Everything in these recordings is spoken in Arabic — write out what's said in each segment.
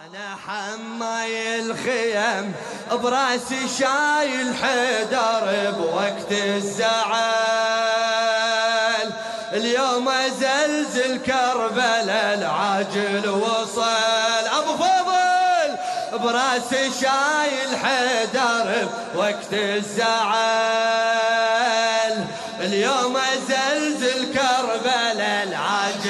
أنا حماي الخيم براسي شايل حيدر بوقت الزعل. اليوم أزلزل كربلاء العاجل وصل. أبو فضل براسي شايل حيدر بوقت الزعل. اليوم أزلزل كربلاء العاجل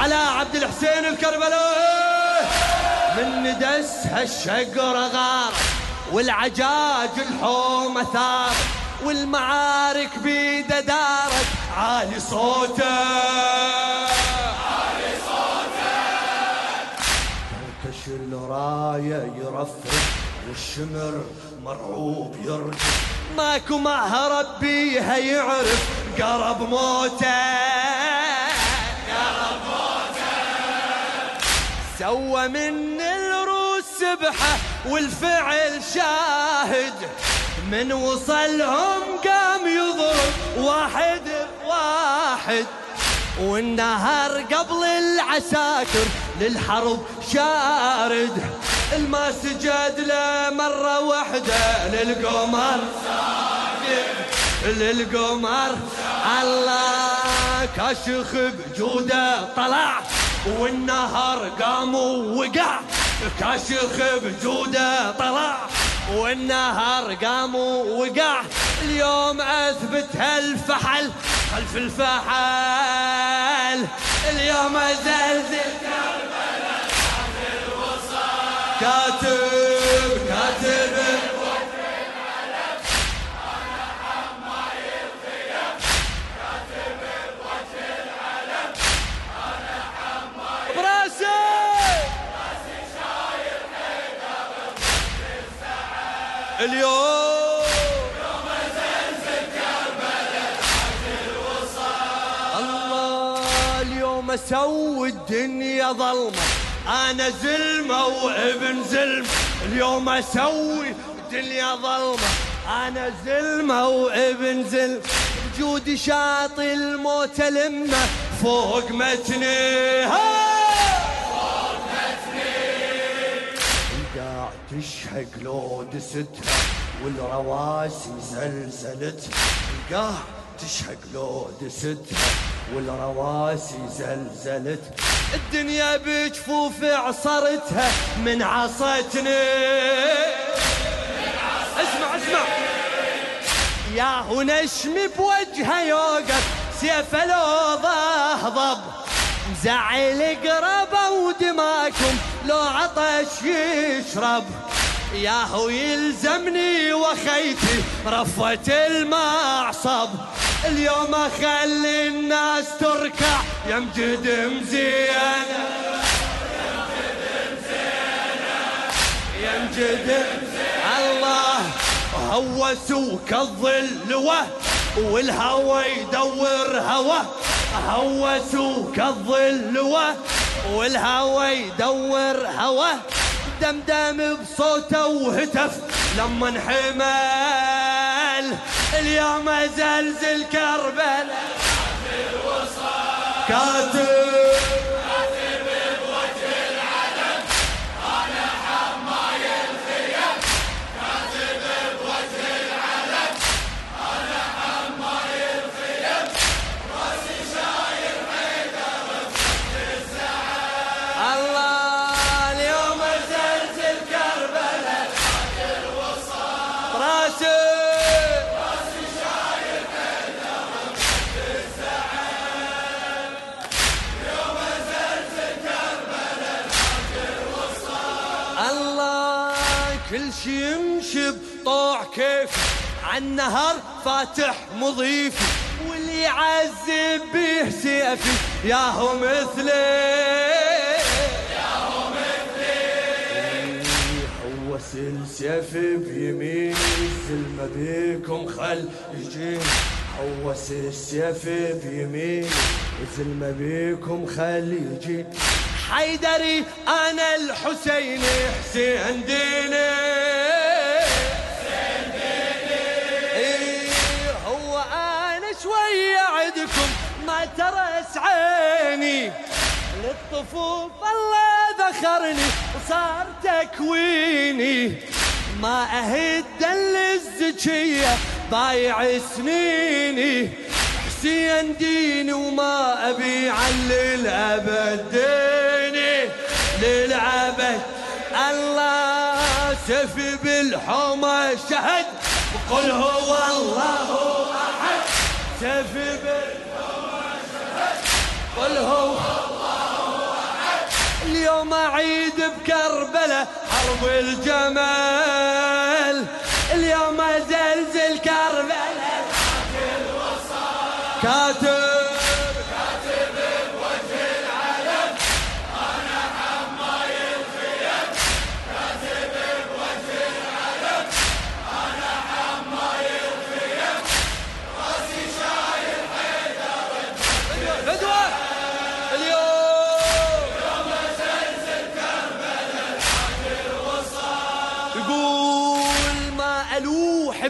على عبد الحسين الكربلاء. من ندس هالشقر غار والعجاج الحومة ثار والمعارك بيده دارت. عالي صوته. عالي صوته كركش الراية يرفرف والشمر مرعوب يرجف ماكو معها بيها يعرف قرب موته. سوى من الروس سبحة والفعل شاهد. من وصلهم قام يضرب واحد واحد والنهار قبل العساكر للحرب شارد. الما سجد له مرة واحدة للقمر للقمر. الله كاشخ بجوده طلع. والنهر قام ووقع كاشخ بجوده طلع. والنهر قام ووقع اليوم أثبت هالفحل خلف الفحل. اليوم زلزل كربلاء كاتب كاتب. اليوم. يوم زلزل كربلاء الله اليوم أسوي الدنيا ظلمة. أنا زلمة وابن زلمة. اليوم أسوي الدنيا ظلمة. أنا زلمة وابن زلمة. وجودي شاطي الموت لمه فوق متني فوق تشهق لو دستها والرواسي زلزلتها قاعد تشهق لو دستها والرواسي زلزلت. الدنيا بجفوف عصرتها من عصتني اسمع اسمع. يا هو نشمي بوجهه يوقف. سيفه لو ضهضب مزعل قربه ودماكم. لو عطش يشرب ياهو يلزمني وخيتي رفة المعصب. اليوم أخلي الناس تركع يمجد مزيانة يمجد الله هوسوا كالظل وه والهوى يدور هوى. هوسوا كالظل وه والهوى يدور هوى دمدم بصوته وهتف. لما انحمل اليوم زلزل كربلاء. كاتب كل شي يمشي بطوع كيفي عالنهر فاتح مضيفي واللي يعذب به سيفي ياهو مثلي. ياهو مثلي. هو سيفي بيميني الزلمة بيكم خل يجيني هو السيف بيميني الزلمة بيكم خل يجيني حيدري أنا الحسين حسين ديني إيه، هو أنا شوي عدكم ما ترس عيني للطفوف الله ذخرني وصار تكويني. ما أهد للزكية بايع سنيني. حسين ديني وما ابي علل ابد الله سفي بالحمى شهد وقل هو الله أحد. سفي بالحمى شهد قل هو اليوم عيد بكربلة حرب الجمال.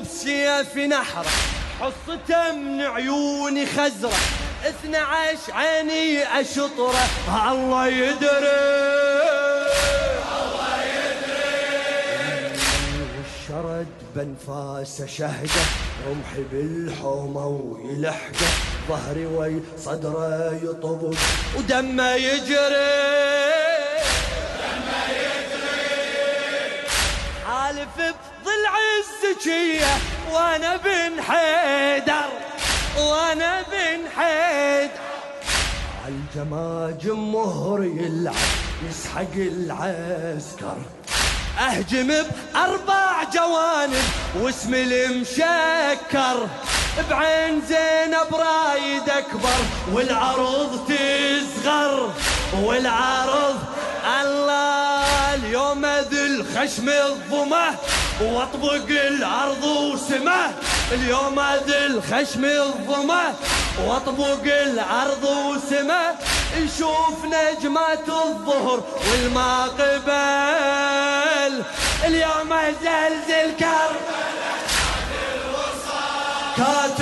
بسيف نحره حصته من عيوني خزرة. اثنى عشر عيني أشطرة. الله يدري. والشرد بنفاسه شهده رمحي بالحومة ويلحقه. ظهري وي صدره يطبق ودمه يجري. حالف الزكية وأنا بن حيدر وأنا بن حيدر. عالجماجم مهر يلعب يسحق العسكر. أهجم بأربع جوانب واسم المشكر. بعين زينب رايد أكبر والعرض تصغر والعرض الله اليوم ذل خشم الظمه واطبق الأرض وسمه. اليوم ذل خشم الظمه. واطبق الأرض وسمه. نشوف نجمات الظهر والما قبل اليوم زلزل كربلاء. كاتب